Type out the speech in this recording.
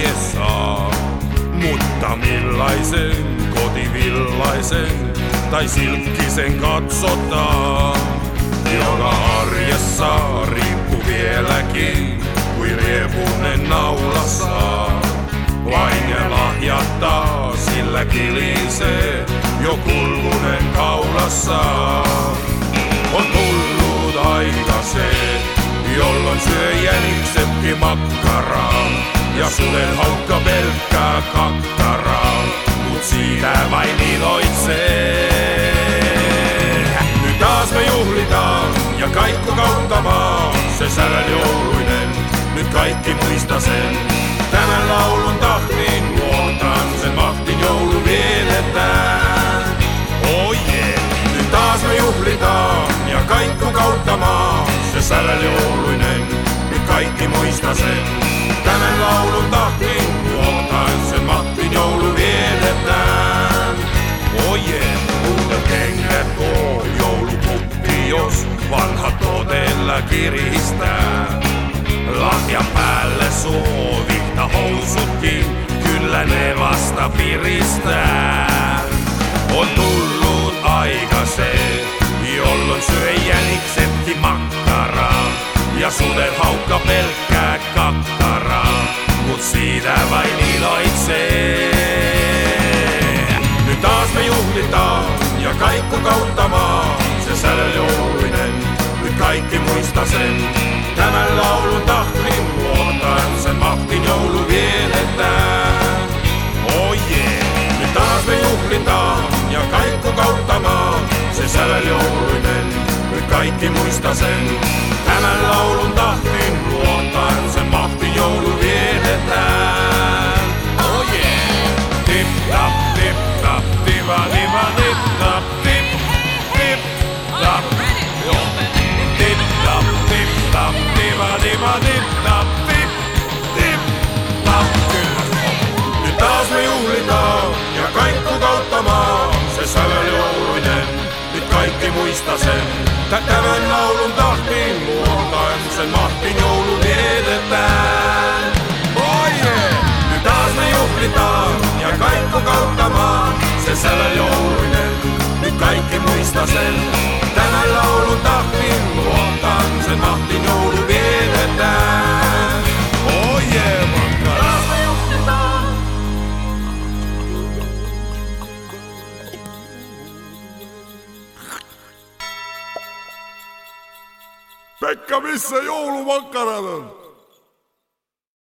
mies saa. Mutta millaisen kotivillaisen tai silkkisen katsotaan, joka arjessa riippu vieläkin kuin riepunen naulassa. Vain ja lahjattaa, sillä kilisee jo kulkunen kaulassa. On tullut aika se, jolloin syö jäniksetkin makkaraa. Ja suden haukka pelkkää kakkaraa, mut siitä vain iloitsee. Nyt taas me juhlitaan ja kaikko kautta maa, se särän jouluinen, nyt kaikki muista sen. Tämän laulun tahtiin luotan, sen mahtin joulu vietetään. Oh yeah. Nyt taas me juhlitaan ja kaikko kautta maa, se särän jouluinen, nyt kaikki muista sen. Laulun tahtiin luotan, sen mahtin joulu vietetään. Yeah. Uudet kengät tuo joulupukki, jos vanha todella kiristää. Lahjan päälle suovihta housutkin, kyllä ne vasta piristää. On tullut aika se, jolloin syö jäniksetkin makkaraa. Ja suden haukka pelkkää kakkaraa, kaikku kautta maa, se säljouluinen, nyt kaikki muista sen. Tämän laulun tahtin luotan, sen mahtin joulu vietetään. Oh yeah. Nyt taas me juhlitaan ja kaikku kautta maa, se säljouluinen, nyt kaikki muista sen. kaikki muista sen. Tä- Tämän laulun tahtiin luotan, sen mahtin joulu vietetään. Oh yeah! Nyt taas me juhlitaan ja kaikku kautta maa, se säveljouluinen, nyt kaikki muista sen. Pekka missä joulumakkaranat?